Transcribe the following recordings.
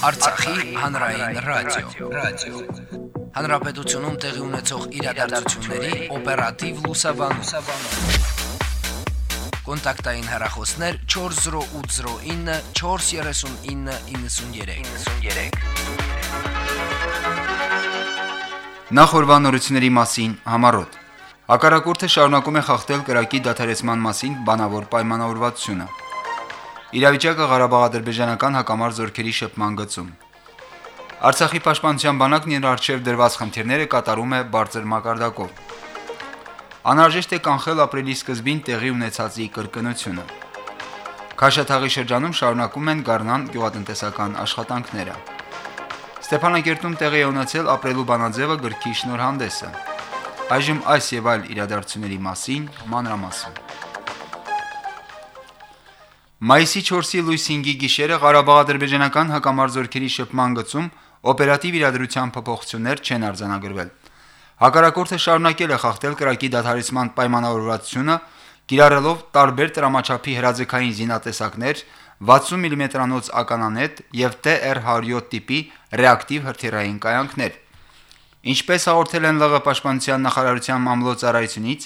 Արցախի հանրային ռադիո, ռադիո։ Հանրապետությունում տեղի ունեցող իրադարձությունների օպերատիվ լուսաբանում։ Կոնտակտային հեռախոսներ 40809 43993։ 93։ Նախորbanությունների մասին համառոտ։ Հակառակորդը շարունակում է խախտել կրակի դադարեցման մասին բանավոր պայմանավորվածությունը։ Իրավիճակը Ղարաբաղ-ադրբեջանական հակամարտ զորքերի շփման գծում։ Արցախի պաշտպանության բանակն իր արչև դրված խնդիրները կատարում է բարձր մակարդակով։ Անհրաժեշտ է կանխել ապրիլի սկզբին տեղի ունեցածի կրկնությունը։ Քաշաթաղի շրջանում շարունակում են գառնան գյուղատնտեսական աշխատանքները։ Ստեփանակերտում տեղի է ունեցել ապրելու բանաձևը գրքի շնորհանդեսը։ Այժմ այս եւ այլ իրադարձությունների մասին մանրամասն։ Մայիսի 4-ի լույս 5-ի գիշերը Ղարաբաղ-ադրբեջանական հակամարձորքերի շփման գծում օպերատիվ իրադրության փոփոխություններ չեն արձանագրվել։ Հակառակորդը շարունակել է խախտել կրակի դադարեցման պայմանավորվածությունը, կիրառելով տարբեր տրամաչափի հրաձգային զինատեսակներ, 60 մմ-անոց ականանետ եւ TR-107 տիպի ռեակտիվ հրթիռային կայանքներ։ Ինչպես հաղորդել են ԼՂ պաշտպանության նախարարության մամլոյցարայությունից,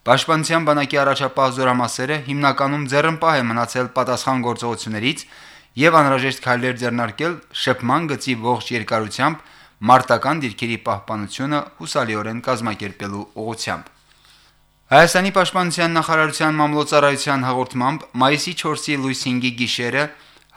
Պաշտպանության բանակի առաջապահ զորամասերը հիմնականում ձեռնպահ է մնացել պատասխան գործողություններից եւ անհրաժեշտ քայլեր ձեռնարկել շփման գծի ողջ երկարությամբ մարտական դիրքերի պահպանությունը հուսալիորեն կազմակերպելու ուղղությամբ։ Հայաստանի պաշտպանության նախարարության մամլոյցարայության հաղորդմամբ մայիսի 4-ի լույս 5-ի գիշերը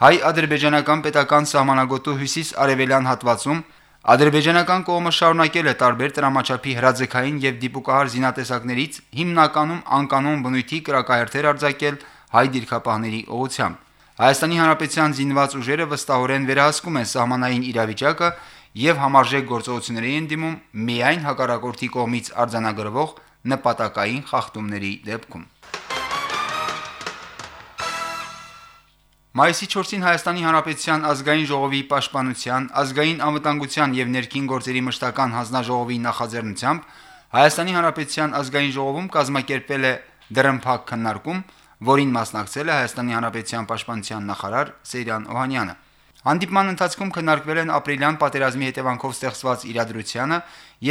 հայ-ադրբեջանական պետական սահմանագոտու հյուսիս-արևելյան հատվածում Ադրբեջանական կողմը շարունակել է տարբեր տրամաչափի հրաձգային եւ դիպուկահար զինատեսակներից հիմնականում անկանոն բնույթի կրակահերթեր արձակել հայ դիրքապահների ուղությամբ։ Հայաստանի Հանրապետության զինված ուժերը վստահորեն վերահսկում են սահմանային իրավիճակը եւ համարժեք գործողությունների են դիմում միայն հակառակորդի կողմից արձանագրվող նպատակային խախտումների դեպքում։ Մայիսի 4-ին Հայաստանի Հանրապետության ազգային ժողովի պաշտպանության, ազգային անվտանգության եւ ներքին գործերի մշտական հանձնաժողովի նախաձեռնությամբ Հայաստանի Հանրապետության ազգային ժողովում կազմակերպել է դրամփակ քննարկում, որին մասնակցել է Հայաստանի Հանրապետության պաշտպանության նախարար Սեյրան Օհանյանը։ Հանդիպման ընթացքում քննարկվել են ապրիլյան պատերազմի հետևանքով ստեղծված իրադրությանը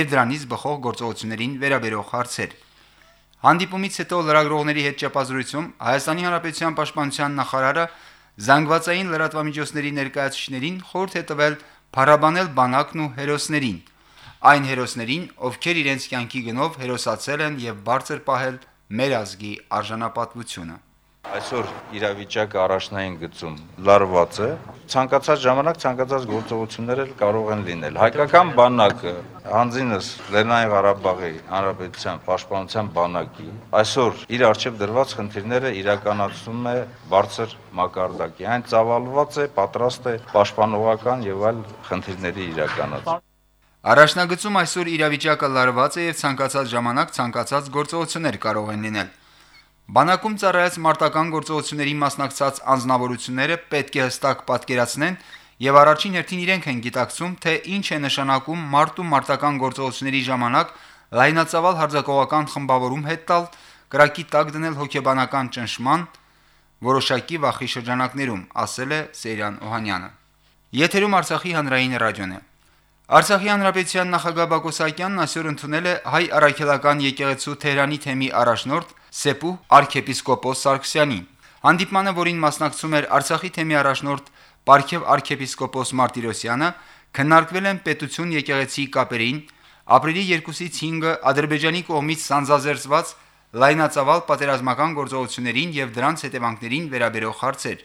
եւ դրանից բխող գործողություններին վերաբերող հարցեր։ Հանդիպումից հետո լրագրողների հետ ճեպազրույցում Հայաստանի Հանրապետության պաշտպանության նախարարը զանգվածային լրատվամիջոցների ներկայացուցիչներին խորհուրդ է տվել փառաբանել բանակն ու հերոսներին, այն հերոսներին, ովքեր իրենց կյանքի գնով հերոսացել են եւ բարձր պահել մեր ազգի արժանապատվությունը։ Այսօր իրավիճակը առաջնային գծում լարված է, ցանկացած ժամանակ ցանկացած գործողություններ էլ կարող են լինել։ Հայկական բանակը, հանձինս Լեռնային Ղարաբաղի Հանրապետության պաշտպանության բանակի այսօր իր արժեվ դրված խնդիրները իրականացնում է բարձր մակարդակի։ Այն ծավալված է, պատրաստ է պաշտպանողական եւ այլ խնդիրների իրականացման։ Առաջնագծում այսօր իրավիճակը լարված է եւ ցանկացած ժամանակ ցանկացած գործողություններ կարող են լինել։ Բանակում ծառայած մարտական գործողությունների մասնակցած անձնավորությունները պետք է հստակ պատկերացնեն եւ առաջին հերթին իրենք են գիտակցում, թե ինչ է նշանակում մարտ ու մարտական գործողությունների ժամանակ լայնածավալ հարձակողական խմբավորում հետ տալ, կրակի տակ դնել հոգեբանական ճնշման որոշակի վախի շրջանակներում, ասել է Սեյրան Օհանյանը։ Եթերում Արցախի հանրային ռադիոն է։ Արցախի հանրապետության նախագահ Բակո Սահակյանն այսօր ընդունել է հայ առաքելական եկեղեցու Թեհրանի թեմի առաջնորդ Սեպու arczepiskopos Սարգսյանին։ Հանդիպմանը, որին մասնակցում էր Արցախի թեմի առաջնորդ Պարքև arczepiskopos Մարտիրոսյանը, քննարկվել են պետություն եկեղեցի կապերին, ապրիլի 2-ից 5-ը Ադրբեջանի կողմից սանձազերծված լայնածավալ պատերազմական գործողություններին եւ դրանց հետևանքներին վերաբերող հարցեր։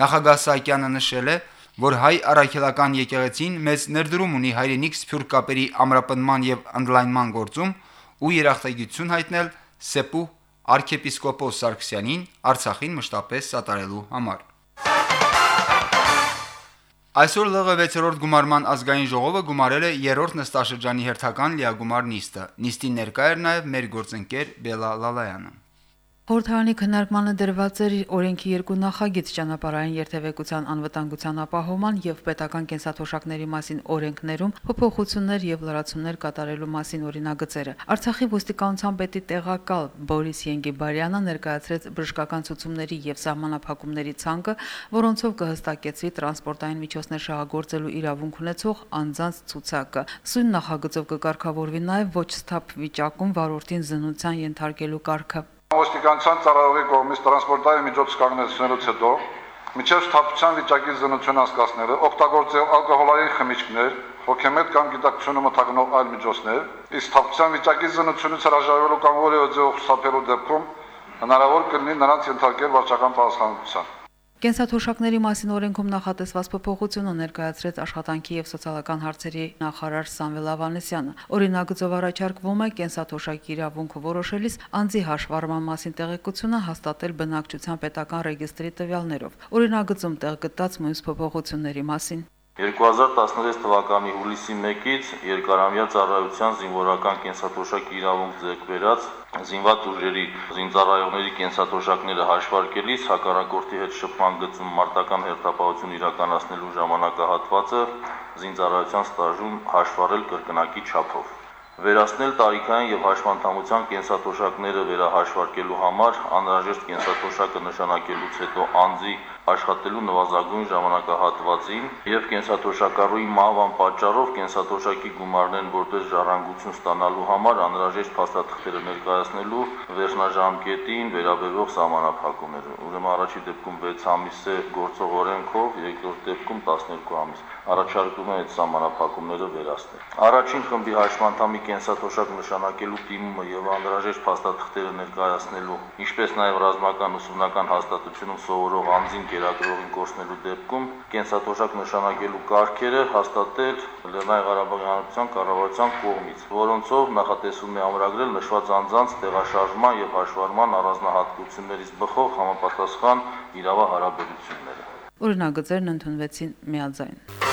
Նախագահ Սահակյանը նշել է, որ հայ առաքելական եկեղեցին մեծ ներդրում ունի հայրենիք սփյուռք կապերի ամրապնման եւ ընդլայնման գործում ու երախտագիտություն հայտնել Սեպու arczepiskopos Սարգսյանին Արցախին մշտապես սատարելու համար։ Այսօր ԼՂ 6-րդ գումարման ազգային ժողովը գումարել է երրորդ նստաշրջանի հերթական լիագումար նիստը։ Նիստին ներկա էր նաև մեր գործընկեր Բելա Լալայանը։ Խորհրդարանի քննարկմանը դրված էր օրենքի երկու նախագիծ ճանապարհային երթևեկության անվտանգության ապահովման եւ պետական կենսաթոշակների մասին օրենքներում փոփոխություններ եւ լրացումներ կատարելու մասին օրինագծերը։ Արցախի ոստիկանության պետի տեղակալ Բորիս Ենգիբարյանը ներկայացրեց բժշկական ցուցումների եւ սահմանափակումների ցանկը, որոնցով կհստակեցվի տրանսպորտային միջոցներ շահագործելու իրավունք ունեցող անձանց ցուցակը։ Սույն նախագծով կկարգավորվի նաեւ ոչ սթափ վիճակում վարորդին զննության ենթարկելու կարգը։ Ոստիկանության ծառայողի կողմից տրանսպորտային միջոց կանգնեցնելուց հետո միջև սթափության վիճակի զննություն հասկացնելը, օգտագործել ալկոհոլային խմիչքներ, հոգեմետ կամ գիտակցությունը մթագնող այլ միջոցներ, իսկ սթափության վիճակի զննությունից հրաժարվելու կամ որևէ ձևով սթափելու դեպքում հնարավոր կլինի նրանց ենթարկել վարչական պատասխանատվության։ Կենսաթոշակների մասին օրենքում նախատեսված փոփոխությունը ներկայացրեց աշխատանքի եւ սոցիալական հարցերի նախարար Սամվել Ավանեսյանը։ Օրինագծով առաջարկվում է կենսաթոշակի իրավունքը որոշելիս անձի հաշվառման մասին տեղեկությունը հաստատել բնակչության պետական ռեգիստրի տվյալներով։ Օրինագծում տեղ գտած մյուս փոփոխությունների մասին 2016 թվականի հուլիսի 1-ից երկարամյա ծառայության զինվորական կենսաթոշակի իրավունք ձեռքբերած զինված ուժերի զինծառայողների կենսաթոշակները հաշվարկելիս հակառակորդի հետ շփման գծում մարտական հերթապահություն իրականացնելու ժամանակահատվածը զինծառայության ստաժում հաշվառել կրկնակի չափով վերացնել տարիքային եւ հաշվանդամության կենսաթոշակները վերահաշվարկելու համար անհրաժեշտ կենսաթոշակը նշանակելուց հետո անձի աշխատելու նվազագույն ժամանակահատվածին եւ կենսաթոշակառուի մահվան պատճառով կենսաթոշակի գումարներն որպես ժառանգություն ստանալու համար անհրաժեշտ փաստաթղթերը ներկայացնելու վերջնաժամկետին վերաբերող սահմանափակումները։ Ուրեմն առաջի դեպքում 6 ամիս է գործող օրենքով, երկրորդ դեպքում 12 ամիս։ Առաջարկում է այդ սահմանափակումները վերացնել։ Առաջին խմբի հաշմանդամի կենսաթոշակ նշանակելու դիմումը եւ անհրաժեշտ փաստաթղթերը ներկայացնելու, ինչպես նաեւ ռազմական ուսումնական հաստատությունում սովորող անձին գերագրողին կորցնելու դեպքում կենսաթոշակ նշանակելու կարգերը հաստատել Լեռնային Ղարաբաղի Հանրապետության կառավարության կողմից, որոնցով նախատեսվում է ամրագրել նշված անձանց տեղաշարժման եւ հաշվառման առանձնահատկություններից բխող համապատասխան իրավահարաբերությունները։ Օրինագծերն ընդունվեցին միաձայն։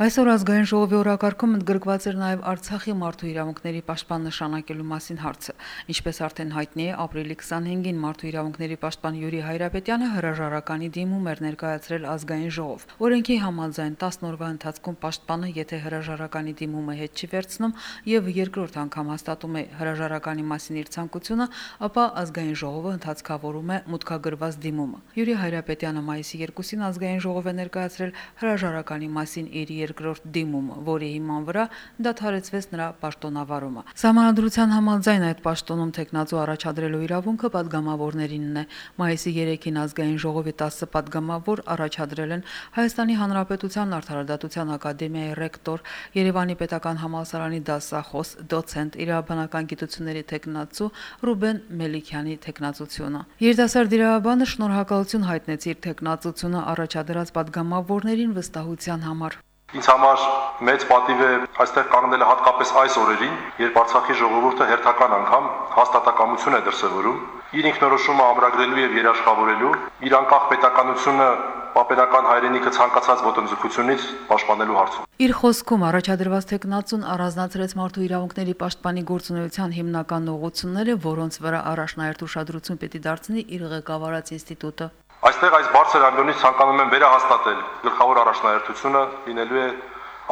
Այսօր ազգային ժողովի օրակարգում ընդգրկված էր նաև Արցախի մարդու իրավունքների պաշտպան նշանակելու մասին հարցը։ Ինչպես արդեն հայտնի է, ապրիլի 25-ին մարդու իրավունքների պաշտպան Յուրի Հայրապետյանը հրաժարականի դիմում էր ներկայացրել ազգային ժողով։ Օրենքի համաձայն 10 օրվա ընթացքում պաշտպանը, եթե հրաժարականի դիմումը հետ չի վերցնում եւ երկրորդ անգամ հաստատում է հրաժարականի մասին իր ցանկությունը, ապա ազգային ժողովը ընդհանցկավորում է մուտքագրված դիմումը։ Յուրի Հայրապետյանը մայիսի 2-ին ազգային ժողով է ներկայացրել հրաժարականի մասին իր երկրորդ դիմումը, որի հիման վրա դադարեցվեց նրա պաշտոնավարումը։ Համանդրության համաձայն այդ պաշտոնում տեխնազու առաջադրելու իրավունքը падգամավորներինն է։ Մայիսի 3-ին ազգային ժողովի 10 падգամավոր առաջադրել են Հայաստանի Հանրապետության Արդարադատության ակադեմիայի ռեկտոր, Երևանի Պետական համալսարանի դասախոս, դոցենտ, իրավաբանական գիտությունների տեխնացու Ռուբեն Մելիքյանի տեխնացությունը։ Երիտասարդ իրավաբանը շնորհակալություն հայտնեց իր տեխնացությունը առաջադրած падգամավորներին վստահության համար Ինձ համար մեծ պատիվ է այստեղ կանգնելը հատկապես այս օրերին, երբ Արցախի ժողովուրդը հերթական անգամ հաստատակամություն է դրսևորում իր ինքնորոշումը ամրագրելու եւ երաշխավորելու իր անկախ պետականությունը պապերական հայրենիքը ցանկացած ոտնձգությունից պաշտպանելու հարցում։ Իր խոսքում առաջադրված տեխնացուն առանձնացրեց մարդու իրավունքների պաշտպանի գործունեության հիմնական ուղղությունները, որոնց վրա առաջնահերթ ուշադրություն պետք է դարձնի իր ղեկավարած ինստիտուտը։ Այստեղ այս բարձր անդոնից ցանկանում եմ վերահաստատել գլխավոր առաջնահերթությունը լինելու է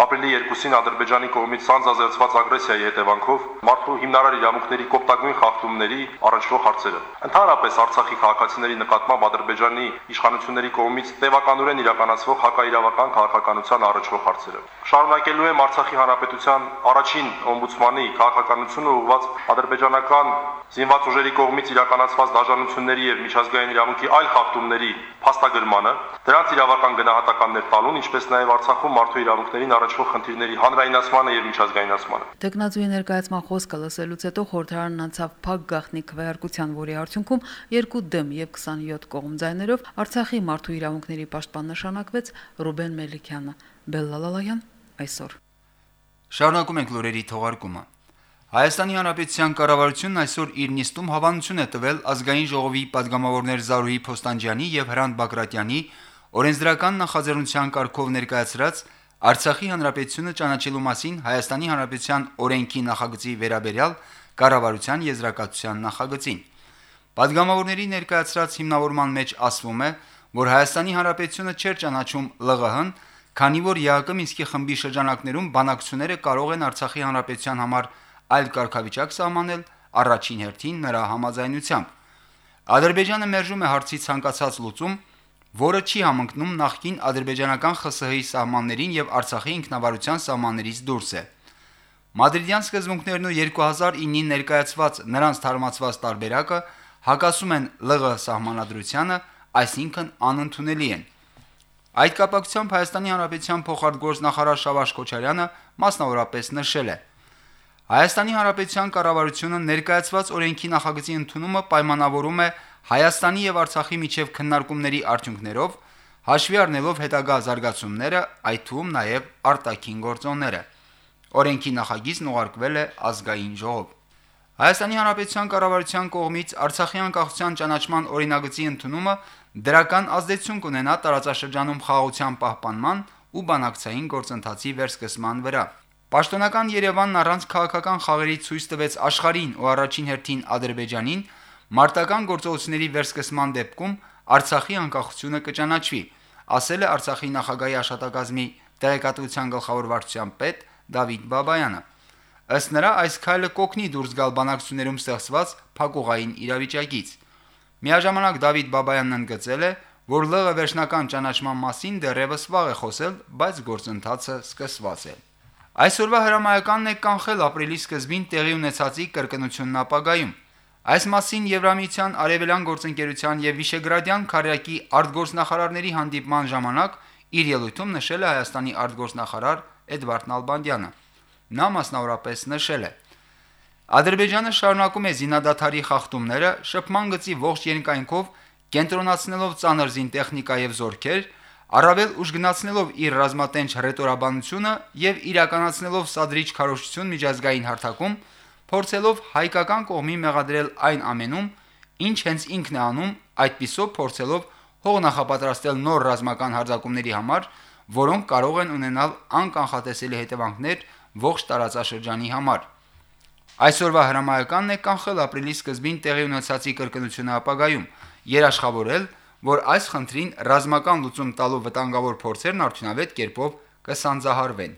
ապրիլի 2-ին Ադրբեջանի կողմից սանձազերծված ագրեսիայի հետևանքով մարդու հիմնարար իրավունքների կոպտագույն խախտումների առնչվող հարցերը։ Ընդհանրապես Արցախի քաղաքացիների նկատմամբ Ադրբեջանի իշխանությունների կողմից տևականորեն իրականացվող հակաիրավական քաղաքականության առնչվող հարցերը։ Շարունակելու եմ Արցախի հանրապետության առաջին օմբուդսմանի քաղաքականությունը ուղղված ադրբեջանական զինված ուժերի կողմից իրականացված դաժանությունների եւ միջազգային իրավունքի այլ խախտումների փաստագրմանը, դրանց իրավական գնահատականներ տալուն, ինչպես նաեւ Արցախում մարդու իրավունքներին ճանաչվող խնդիրների հանրայնացմանը եւ միջազգայնացմանը։ Տեխնազույի ներկայացման խոսքը լսելուց հետո խորհրդարանն անցավ փակ գաղտնի քվեարկության, որի արդյունքում 2 դեմ եւ 27 կողմ ձայներով Արցախի մարդու իրավունքների պաշտպան նշանակվեց Ռուբեն Մելիքյանը։ Բելլալալայան այսօր։ Շարունակում ենք լուրերի թողարկումը։ Հայաստանի Հանրապետության կառավարությունն այսօր իր նիստում հավանություն է տվել ազգային ժողովի падգամավորներ Զարուհի Փոստանջյանի եւ Հրանտ Բագրատյանի օրենսդրական նախաձեռնության կարգով ներկայացրած Արցախի հանրապետությունը ճանաչելու մասին Հայաստանի հանրապետության օրենքի նախագծի վերաբերյալ կառավարության եզրակացության նախագծին։ Պատգամավորների ներկայացրած հիմնավորման մեջ ասվում է, որ Հայաստանի Հանրապետությունը չէր ճանաչում ԼՂՀ-ն, քանի որ ԵԱԿ Մինսկի խմբի շրջանակներում բանակցությունները կարող են Արցախի Հանրապետության համար այլ կարգավիճակ սահմանել առաջին հերթին նրա համաձայնությամբ։ Ադրբեջանը մերժում է հարցի ցանկացած լուծում, որը չի համընկնում նախկին ադրբեջանական ԽՍՀ-ի սահմաններին եւ Արցախի ինքնավարության սահմաններից դուրս է։ Մադրիդյան սկզբունքներն ու 2009-ին ներկայացված նրանց թարմացված տարբերակը հակասում են ԼՂ սահմանադրությանը, այսինքն անընդունելի են։ Այդ կապակցությամբ Հայաստանի Հանրապետության փոխարտգործնախարար Շավարժ Քոչարյանը մասնավորապես նշել է. Հայաստանի Հանրապետության կառավարությունը ներկայացված օրենքի նախագծի ընդունումը պայմանավորում է Հայաստանի եւ Արցախի միջև քննարկումների արդյունքներով, հաշվի առնելով հետագա զարգացումները, այդ թվում նաեւ արտաքին գործոնները։ Օրենքի նախագիծն ուղարկվել է ազգային ժողով։ Հայաստանի Հանրապետության կառավարության կողմից Արցախի անկախության ճանաչման օրինագծի ընդունումը դրական ազդեցություն կունենա տարածաշրջանում խաղաղության պահպանման ու բանակցային գործընթացի վերսկսման վրա։ Պաշտոնական Երևանն առանց քաղաքական խաղերի ցույց տվեց աշխարհին ու առաջին հերթին Ադրբեջանին մարտական գործողությունների վերսկսման դեպքում Արցախի անկախությունը կճանաչվի, ասել է Արցախի նախագահի աշտակազմի տեղեկատվության գլխավոր վարչության պետ Դավիթ Բաբայանը։ Ըստ նրա այս քայլը կոգնի դուրս գալ բանակցություններում ստեղծված փակուղային իրավիճակից։ Միաժամանակ Դավիթ Բաբայանն ընդգծել է, որ ԼՂ վերջնական ճանաչման մասին դեռևս վաղ է խոսել, բայց գործընթացը սկսված է։ Այսօրվա հրամայականն է կանխել ապրիլի սկզբին տեղի ունեցածի կրկնությունն ապագայում։ Այս մասին Եվրամիության Արևելյան գործընկերության եւ Վիշեգրադյան քարյակի արտգործնախարարների հանդիպման ժամանակ իր ելույթում նշել է Հայաստանի արտգործնախարար Էդվարդ Նալբանդյանը։ Նա մասնավորապես նշել է. Ադրբեջանը շարունակում է զինադատարի խախտումները շփման գծի ողջ երկայնքով կենտրոնացնելով ծանր զինտեխնիկա եւ զորքեր, առավել ուժգնացնելով իր ռազմատենչ հռետորաբանությունը եւ իրականացնելով սադրիչ քարոշչություն միջազգային հարթակում, փորձելով հայկական կողմի մեղադրել այն ամենում, ինչ հենց ինքն է անում, այդпիսով փորձելով հող նախապատրաստել նոր ռազմական հարձակումների համար, որոնք կարող են ունենալ անկանխատեսելի հետևանքներ ողջ տարածաշրջանի համար։ Այսօրվա հրամայականն է կանխել ապրիլի սկզբին տեղի ունեցածի կրկնությունը ապագայում, երաշխավորել, որ այս խնդրին ռազմական լուծում տալու վտանգավոր փորձերն արդյունավետ կերպով կսանձահարվեն։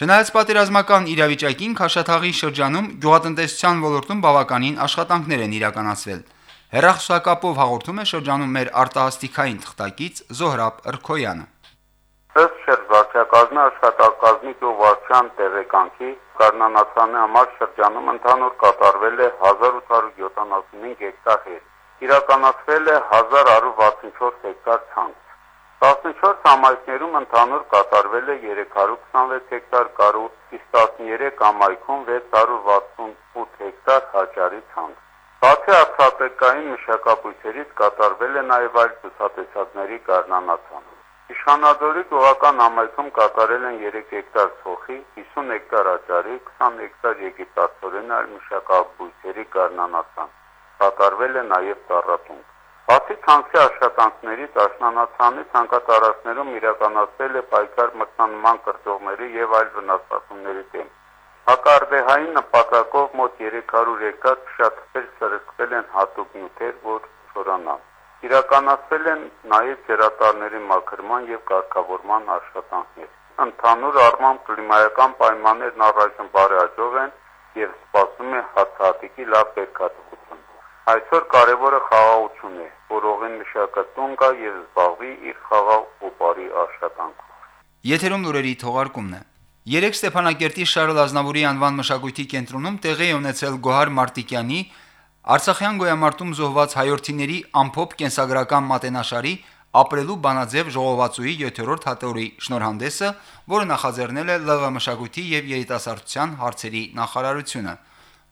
Չնայած պատերազմական իրավիճակին Քաշաթաղի շրջանում գյուղատնտեսության ոլորտում բավականին աշխատանքներ են իրականացվել։ Հերախոսակապով հաղորդում է շրջանում մեր արտահասթիկային թղթակից Զոհրաբ Ռքոյանը։ Ըստ շրջակազմի աշխատակազմի գյուղվարչության տեղեկանքի Կարնանացանի համար շրջանում ընդհանուր կատարվել է 1875 հեկտար հեր։ Իրականացվել է 1164 հեկտար ցանց։ 14 համայնքներում ընդհանուր կատարվել է 326 հեկտար կարու, իսկ 13 համայնքում 668 հեկտար հաճարի ցանց։ Բացի արծաթեկային մշակաբույսերից կատարվել է նաև այլ ցուցատեսակների գարնանացան։ Իշխանադորի գյուղական համայնքում կատարել են 3 հեկտար ցոխի, 50 հեկտար աճարի, 20 հեկտար եգիպտացորեն այլ մշակաբույսերի գարնանացան։ Կատարվել է նաև ծառատունք։ Բացի ցանցի աշխատանքներից աշնանացանի ցանկատարածներում իրականացվել է պայքար մտնանման կրծողների եւ այլ վնասվածությունների դեմ։ Հակարդեհային նպատակով մոտ 300 հեկտար փշատվել սրկվել են հատուկ նյութեր, որ չորանան։ Իրականացվել են նաև ջրատարների մաքրման եւ կարգավորման աշխատանքներ։ Ընդհանուր առմամբ կլիմայական պայմաններն առայժմ բարեհաջող են եւ սպասում է հացահատիկի լավ բերքատվություն։ Այսօր կարևորը խաղաղություն է, որ ողին մշակատուն կա եւ զբաղվի իր խաղաղ ու բարի աշխատանքով։ Եթերում լուրերի թողարկումն է։ Երեք Ստեփանակերտի Շարլ Ազնավուրի անվան մշակույթի կենտրոնում տեղի ունեցել Գոհար Մարտիկյանի Արցախյան գոյամարտում զոհված հայրենիների ամփոփ կենսագրական մատենաշարի ապրելու բանաձև ժողովածուի 7-րդ հատորի շնորհանդեսը, որը նախաձեռնել է ԼՂ մշակույթի եւ երիտասարդության հարցերի նախարարությունը։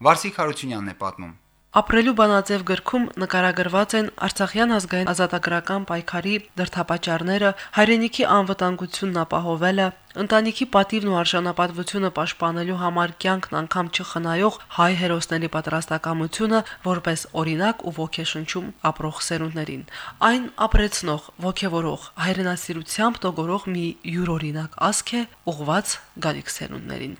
Վարսիկ Հարությունյանն է պատմում. Ապրելու բանաձև գրքում նկարագրված են Արցախյան ազգային ազատագրական պայքարի դրթապաճառները, հայրենիքի անվտանգությունն ապահովելը, ընտանիքի պատիվն ու արժանապատվությունը պաշտպանելու համար կյանքն անգամ չխնայող հայ հերոսների պատրաստակամությունը որպես օրինակ ու ոգեշնչում ապրող սերունդներին։ Այն ապրեցնող, ոգևորող, հայրենասիրությամբ տոգորող մի յուրօրինակ ազգ է ուղված գալիք սերունդներին։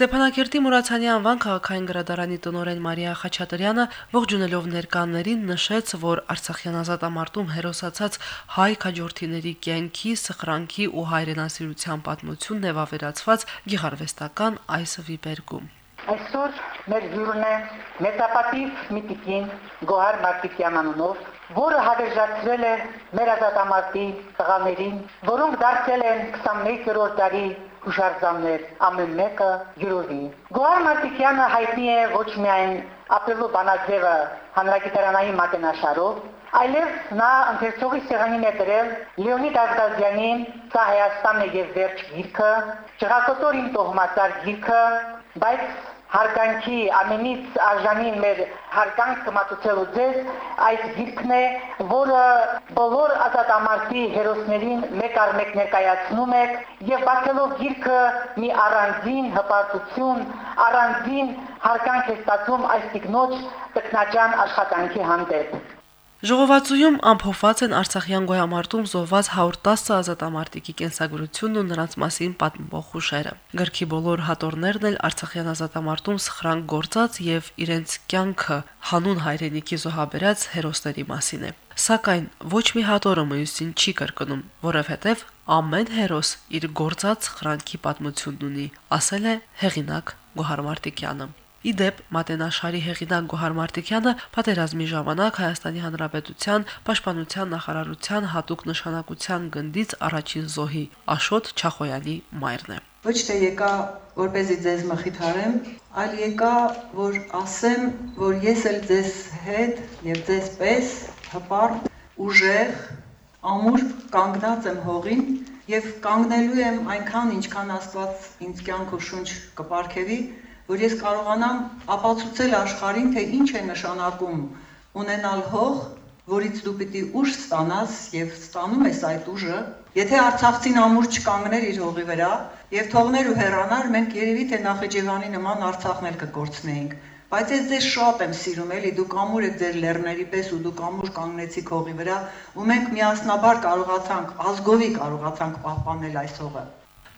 Ստեփանակերտի Մուրացյանի անվան քաղաքային գրադարանի տնօրեն Մարիա Խաչատրյանը ողջունելով ներկաններին նշեց, որ Արցախյան ազատամարտում հերոսացած հայ քաջորդիների կյանքի, սխրանքի ու հայրենասիրության պատմությունն է վավերացված գեղարվեստական այս վիպերգում։ Այսօր մեր հյուրն է մեծապատիվ միտիկին Գոհար Մարտիկյան անունով, որը հավերժացրել է մեր ազատամարտի տղաներին, որոնք դարձել են 21-րդ դարի հուշարձաններ, ամեն մեկը յուրովի։ Գոհար Մարտիկյանը հայտնի է ոչ միայն ապրելու բանաձևը հանրագիտարանային մատենաշարով, այլև նա ընթերցողի սեղանին է դրել Լեոնիդ Ազգազյանին «Սա Հայաստանն է եւ վերջ» գիրքը, Ճղակոտորին տոհմածար գիրքը, բայց հարգանքի ամենից արժանի մեր հարգանքը մատուցելու ձեզ այս գիրքն է, որը բոլոր ազատամարտի հերոսներին մեկ առ մեկ ներկայացնում եք եւ բացելով գիրքը մի առանձին հպարտություն, առանձին հարգանք է ստացում այս տիկնոջ տքնաճան աշխատանքի հանդեպ։ Ժողովածուում ամփոփված են Արցախյան գոյամարտում զոհված 110 ազատամարտիկի կենսագրությունն ու նրանց մասին պատմող հուշերը։ Գրքի բոլոր հատորներն էլ Արցախյան ազատամարտում սխրանք գործած եւ իրենց կյանքը հանուն հայրենիքի զոհաբերած հերոսների մասին է։ Սակայն ոչ մի հատորը մյուսին չի կրկնում, որովհետև ամեն հերոս իր գործած սխրանքի պատմությունն ունի, ասել է հեղինակ Գոհար Մարտիկյանը։ Իդեպ Մատենաշարի հեղինակ Գոհար Մարտիկյանը պատերազմի ժամանակ Հայաստանի Հանրապետության Պաշտպանության նախարարության հատուկ նշանակության գնդից առաջին զոհի Աշոտ Չախոյանի մայրն է։ Ոչ թե եկա, որպեսզի ձեզ մխիթարեմ, այլ եկա, որ ասեմ, որ ես էլ ձեզ հետ եւ ձեզ պես հպարտ, ուժեղ, ամուր կանգնած եմ հողին եւ կանգնելու եմ այնքան, ինչքան Աստված ինձ կյանք ու շունչ կպարգևի, որ ես կարողանամ ապացուցել աշխարհին, թե ինչ է նշանակում ունենալ հող, որից դու պիտի ուժ ստանաս եւ ստանում ես այդ ուժը, եթե Արցախցին ամուր չկանգներ իր հողի վրա եւ թողներ ու հեռանար, մենք երևի թե Նախիջևանի նման Արցախն էլ կկորցնեինք։ Բայց ես ձեզ շատ եմ սիրում, էլի դուք ամուր եք ձեր լեռների պես ու դուք ամուր կանգնեցիք հողի վրա, ու մենք միասնաբար կարողացանք, ազգովի կարողացանք պահպանել այս հողը։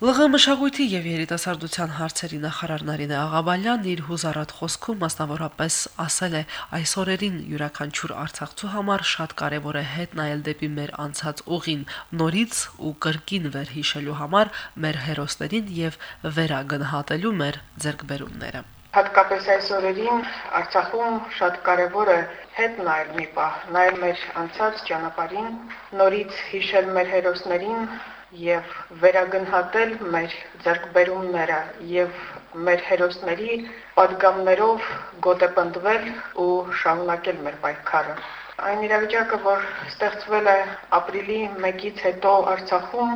ԼՂ մշակույթի եւ երիտասարդության հարցերի նախարար Նարինե Աղաբալյանն իր հուզարատ խոսքում մասնավորապես ասել է այս օրերին յուրաքանչյուր արցախցու համար շատ կարեւոր է հետ նայել դեպի մեր անցած ուղին նորից ու կրկին վերհիշելու համար մեր հերոսներին եւ վերագնահատելու մեր ձեռքբերումները Հատկապես այս օրերին Արցախում շատ կարևոր է հետ նայել մի պահ, նայել մեր անցած ճանապարհին, նորից հիշել մեր հերոսներին, եւ վերագնահատել մեր ձեռքբերումները եւ մեր հերոսների падգամներով գոտեպնդվել ու շարունակել մեր պայքարը։ Այն իրավիճակը, որ ստեղծվել է ապրիլի 1-ից հետո Արցախում,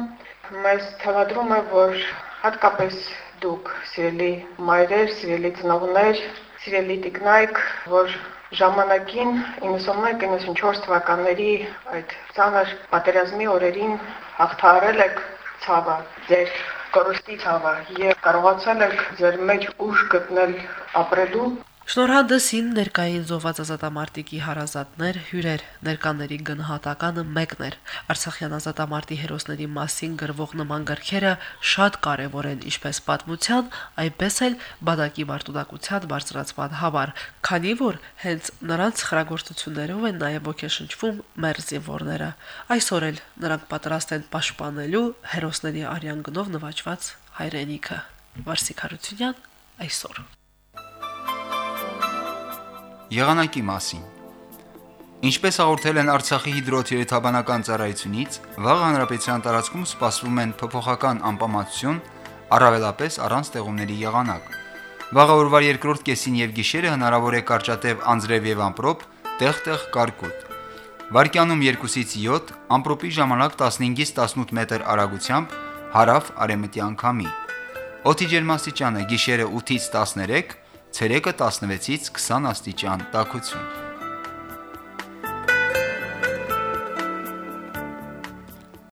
մեզ թվադրում է, որ հատկապես դուք, սիրելի մայրեր, սիրելի ծնողներ, սիրելի տիկնայք, որ ժամանակին 91-94 թվականների այդ ցաներ պատերազմի օրերին հաղթահարել եք ցավը, ձեր կորստի ցավը եւ կարողացել եք ձեր մեջ ուժ գտնել ապրելու Շնորհանդեսին ներկային զոհված ազատամարտիկի հարազատներ, հյուրեր, ներկաների գնահատականը մեկն էր։ Արցախյան ազատամարտի հերոսների մասին գրվող նման գրքերը շատ կարևոր են ինչպես պատմության, այնպես էլ բադակի մարտունակության բարձրացման համար, քանի որ հենց նրանց խրագործություններով են նաև ոգեշնչվում մեր զինվորները։ Այսօր էլ նրանք պատրաստ են պաշտպանելու հերոսների արյան գնով նվաճված հայրենիքը։ Վարսիկ Հարությունյան այսօր Եղանակի մասին Ինչպես հաղորդել են Արցախի հիդրոթերապանական ծառայությունից, վաղ հանրապետության տարածքում սպասվում են փոփոխական անպամատություն, առավելապես առանց տեղումների եղանակ։ Վաղ օրվա երկրորդ կեսին եւ գիշերը հնարավոր է կարճատև անձրև եւ ամպրոպ, տեղ-տեղ կարկուտ։ Վարկյանում 2-ից 7, ամպրոպի ժամանակ 15-ից 18 մետր արագությամբ հարավ արևմտյան քամի։ Օդի ջերմաստիճանը գիշերը 8-ից 13 ցերեկը 16-ից 20 աստիճան տաքություն։